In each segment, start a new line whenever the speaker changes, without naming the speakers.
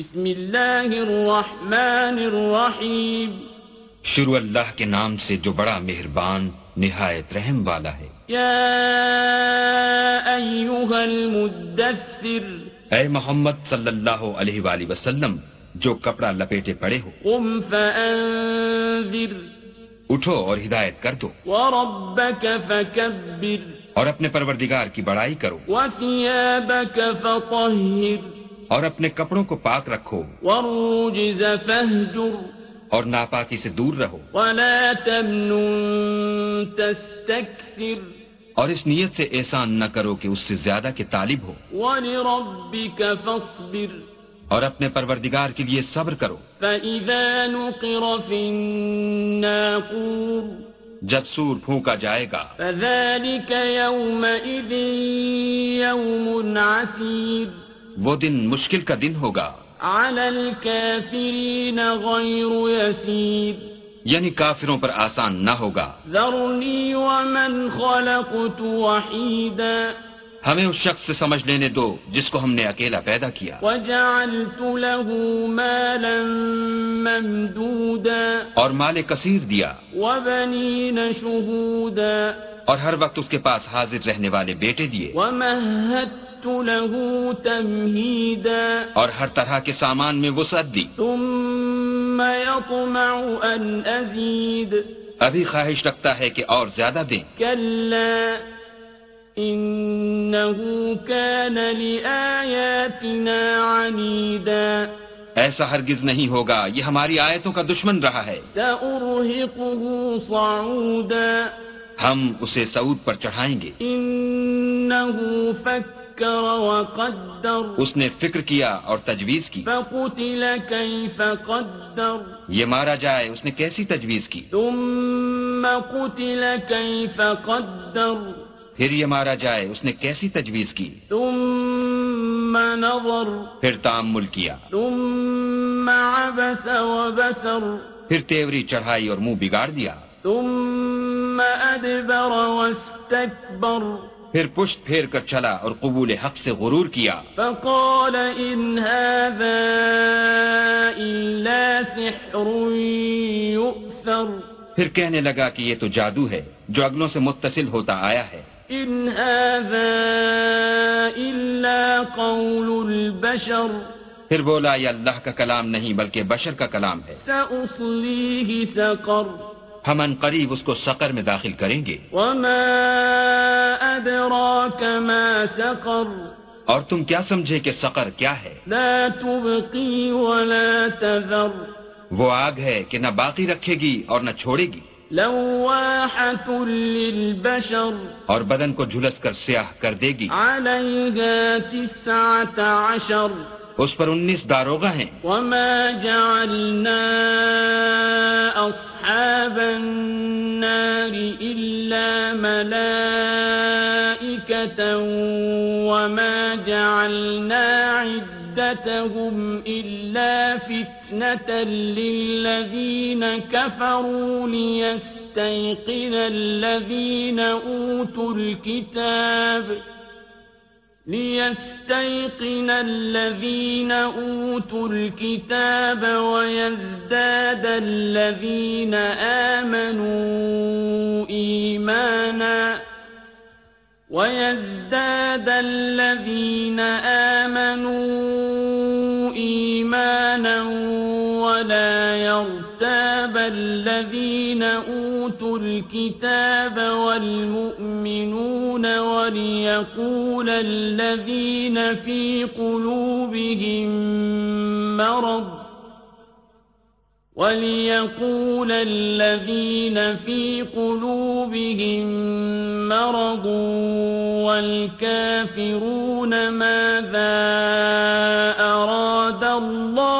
بسم اللہ الرحمن الرحیم۔
شروع اللہ کے نام سے جو بڑا مہربان نہایت رحم والا ہے۔
یا ایوہا المدثر۔
اے محمد صلی اللہ علیہ وآلہ وسلم جو کپڑا لپیٹے پڑے ہو
قم فانذر۔
اٹھو اور ہدایت کر دو۔
وربک فکبر۔
اور اپنے پروردگار کی بڑائی کرو۔
وثیابک فطہر۔
اور اپنے کپڑوں کو پاک رکھو
والرجز فہجر
اور ناپاکی سے دور رہو
ولا تمنن تستکثر
اور اس نیت سے احسان نہ کرو کہ اس سے زیادہ کے طالب ہو
ولربک فاصبر
اور اپنے پروردگار کے لیے صبر کرو
فإذا نقر في الناقور
جب سور پھونکا جائے گا
فذلك يومئذ يوم عسير
وہ دن مشکل کا دن ہوگا۔
على الكافرين غير يسير۔
یعنی کافروں پر آسان نہ ہوگا۔
ذرني ومن خلقت وحيدا۔
ہمیں اس شخص سے سمجھ لینے دو جس کو ہم نے اکیلا پیدا کیا۔
وجعلت له مالا ممدودا۔
اور مال کثیر دیا۔
وبنين شهودا۔
اور ہر وقت اس کے پاس حاضر رہنے والے بیٹے دیے۔
ومهدت له تمهيدا۔
اور ہر طرح کے سامان میں وسعت دی۔
ثم يطمع أن أزيد۔
ابھی خواہش رکھتا ہے کہ اور زیادہ دیں۔
كلا إنه كان لآياتنا عنيدا۔
ایسا ہرگز نہیں ہوگا یہ ہماری آیتوں کا دشمن رہا ہے۔
سأرهقه صعودا۔
ہم اسے سعود پر چڑھائیں گے۔
فكر وقدر۔
اس نے فکر کیا اور تجویز کی۔
فقتل كيف قدر۔
یہ مارا جائے اس نے کیسی تجویز کی؟
ثم قتل كيف قدر۔
پھر یہ مارا جائے اس نے کیسی تجویز کی؟
ثم نظر۔
پھر تعمل کیا۔
ثم عبس وبسر۔
پھر تیوری چڑھائی اور منہ بگاڑ دیا۔
ثم واستكبر.
پھر پشت پھیر کر چلا اور قبول حق سے غرور کیا۔
فقال إن هذا إلا سحر يؤثر.
پھر کہنے لگا کہ یہ تو جادو ہے جو اگلوں سے متصل ہوتا آیا ہے۔
إن هذا إلا قول البشر.
پھر بولا یہ اللہ کا کلام نہیں بلکہ بشر کا کلام ہے۔
سأصليه سقر.
ہم ان قریب اس کو سقر میں داخل کریں گے۔
وما أدراك ما سقر۔
اور تم کیا سمجھے کہ سقر کیا ہے؟
لا تبقي ولا تذر۔
وہ آگ ہے کہ نہ باقی رکھے گی اور نہ چھوڑے گی۔
لواحة للبشر۔
اور بدن کو جھلس کر سیاہ کر دے گی۔
عليها تسعة عشر۔
اس پر انیس داروغہ ہیں۔
وما جعلنا أصحاب النار إلا ملائكة وما جعلنا عدتهم إلا فتنة للذين كفروا ليستيقن الذين أوتوا الكتاب ليستيقن الذين أوتوا الكتاب ويزداد الذين آمنوا إيمانا ويزداد الذين آمنوا إيمانا ولا يرتاب الذين أوتوا الكتاب والمؤمنون وليقول الذين في قلوبهم مرض وليقول الذين في قلوبهم مرض والكافرون ماذا أراد الله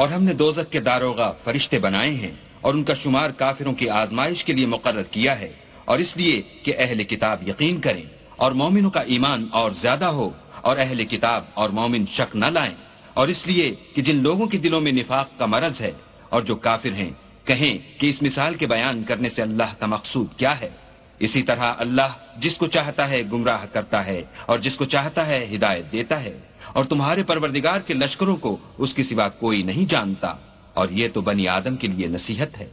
اور ہم نے دوزک کے داروغہ فرشتے بنائے ہیں اور ان کا شمار کافروں کی آزمائش کے لیے مقرر کیا ہے اور اس لیے کہ اہل کتاب یقین کریں اور مومنوں کا ایمان اور زیادہ ہو اور اہل کتاب اور مومن شک نہ لائیں اور اس لیے کہ جن لوگوں کے دلوں میں نفاق کا مرض ہے اور جو کافر ہیں، کہیں کہ اس مثال کے بیان کرنے سے اللہ کا مقصود کیا ہے؟ اسی طرح اللہ جس کو چاہتا ہے گمراہ کرتا ہے اور جس کو چاہتا ہے ہدایت دیتا ہے اور تمہارے پروردگار کے لشکروں کو اس کے سوا کوئی نہیں جانتا اور یہ تو بنی آدم کے لیے نصیحت ہے۔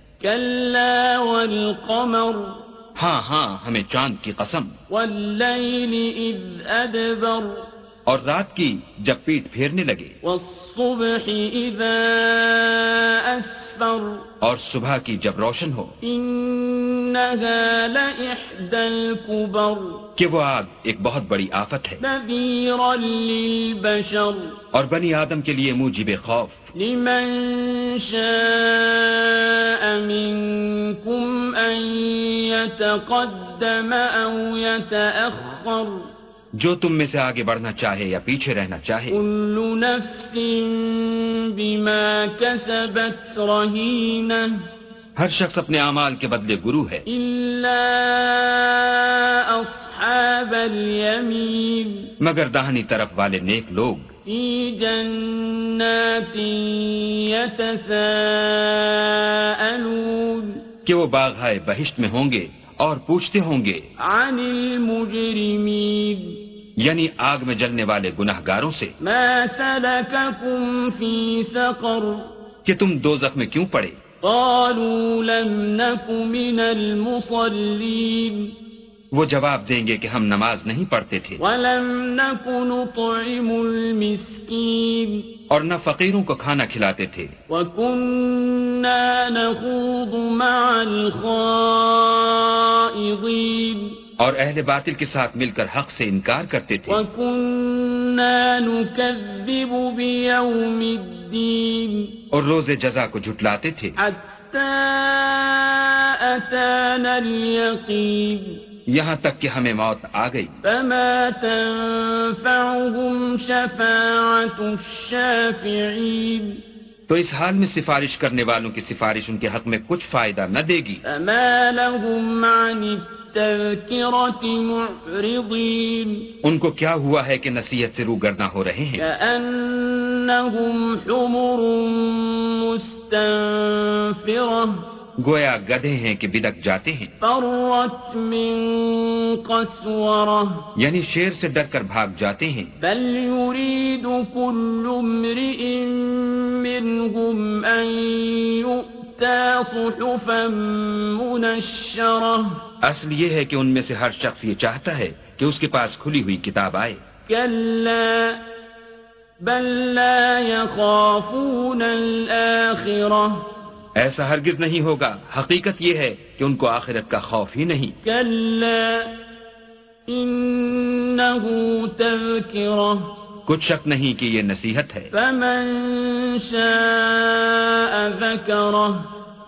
والقمر۔
ہاں ہاں ہمیں چاند کی قسم۔
إذ أدبر
اور رات کی جب پیٹ پھیرنے لگے۔
والصبح إذا أسفر
اور صبح کی جب روشن ہو۔
إنها لإحدى الكبر.
کہ وہ آگ ایک بہت بڑی آفت ہے
نذيرا للبشر.
اور بنی آدم کے لیے موجب خوف
لمن شاء منكم أن يتقدم أو يتأخر
جو تم میں سے آگے بڑھنا چاہے یا پیچھے رہنا چاہے
كل نفس بما كسبت رهينة
ہر شخص اپنے اعمال کے بدلے گرو ہے۔
إلا أصحاب اليمين
مگر داہنی طرف والے نیک لوگ۔
في جنات يتساءلون
کہ وہ باغ بہشت میں ہوں گے اور پوچھتے ہوں گے۔
عن المجرمين
یعنی آگ میں جلنے والے گناہ گاروں سے۔
ما سلككم في سقر
کہ تم دو میں کیوں پڑے؟
قالوا لم نك من المصلين
وہ جواب دیں گے کہ ہم نماز نہیں پڑھتے تھے۔
ولم نك نطعم المسكين
اور نہ فقیروں کو کھانا کھلاتے تھے۔
وكنا نخوض مع الخائضين
اور اہل باطل کے ساتھ مل کر حق سے انکار کرتے تھے۔
وكنا نكذب بيوم الدين
اور روز جزا کو جھٹلاتے تھے۔
حتى أتانا اليقين.
یہاں تک کہ ہمیں موت آ گئی۔
فما تنفعهم شفاعة الشافعين.
تو اس حال میں سفارش کرنے والوں کی سفارش ان کے حق میں کچھ فائدہ نہ دے گی۔
فما لهم عن معرضين.
ان کو کیا ہوا ہے کہ نصیحت سے روگرداں ہو رہے ہیں؟
كأنهم حمر مستنفرة.
گویا گدھے ہیں کہ بدک جاتے ہیں۔
فرت من قسورة.
یعنی شیر سے ڈر کر بھاگ جاتے ہیں۔
بل يريد كل امرئ منهم أن يؤتى صحفا منشرة.
اصل یہ ہے کہ ان میں سے ہر شخص یہ چاہتا ہے کہ اس کے پاس کھلی ہوئی کتاب آئے۔
كلا بل لا يخافون الآخرة.
ایسا ہرگز نہیں ہوگا۔ حقیقت یہ ہے کہ ان کو آخرت کا خوف ہی نہیں۔
كلا إنه تذكرة
کچھ شک نہیں کہ یہ نصیحت ہے۔
فمن شاء ذكره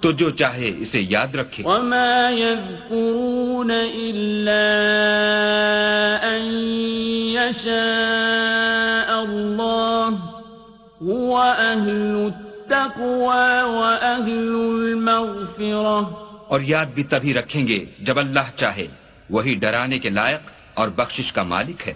تو جو چاہے اسے یاد رکھے۔
وما يذكرون إلا أن يشاء الله هو أهل التقوى وأهل المغفرة.
اور یاد بھی تبھی رکھیں گے جب اللہ چاہے، وہی ڈرانے کے لائق اور بخشش کا مالک ہے۔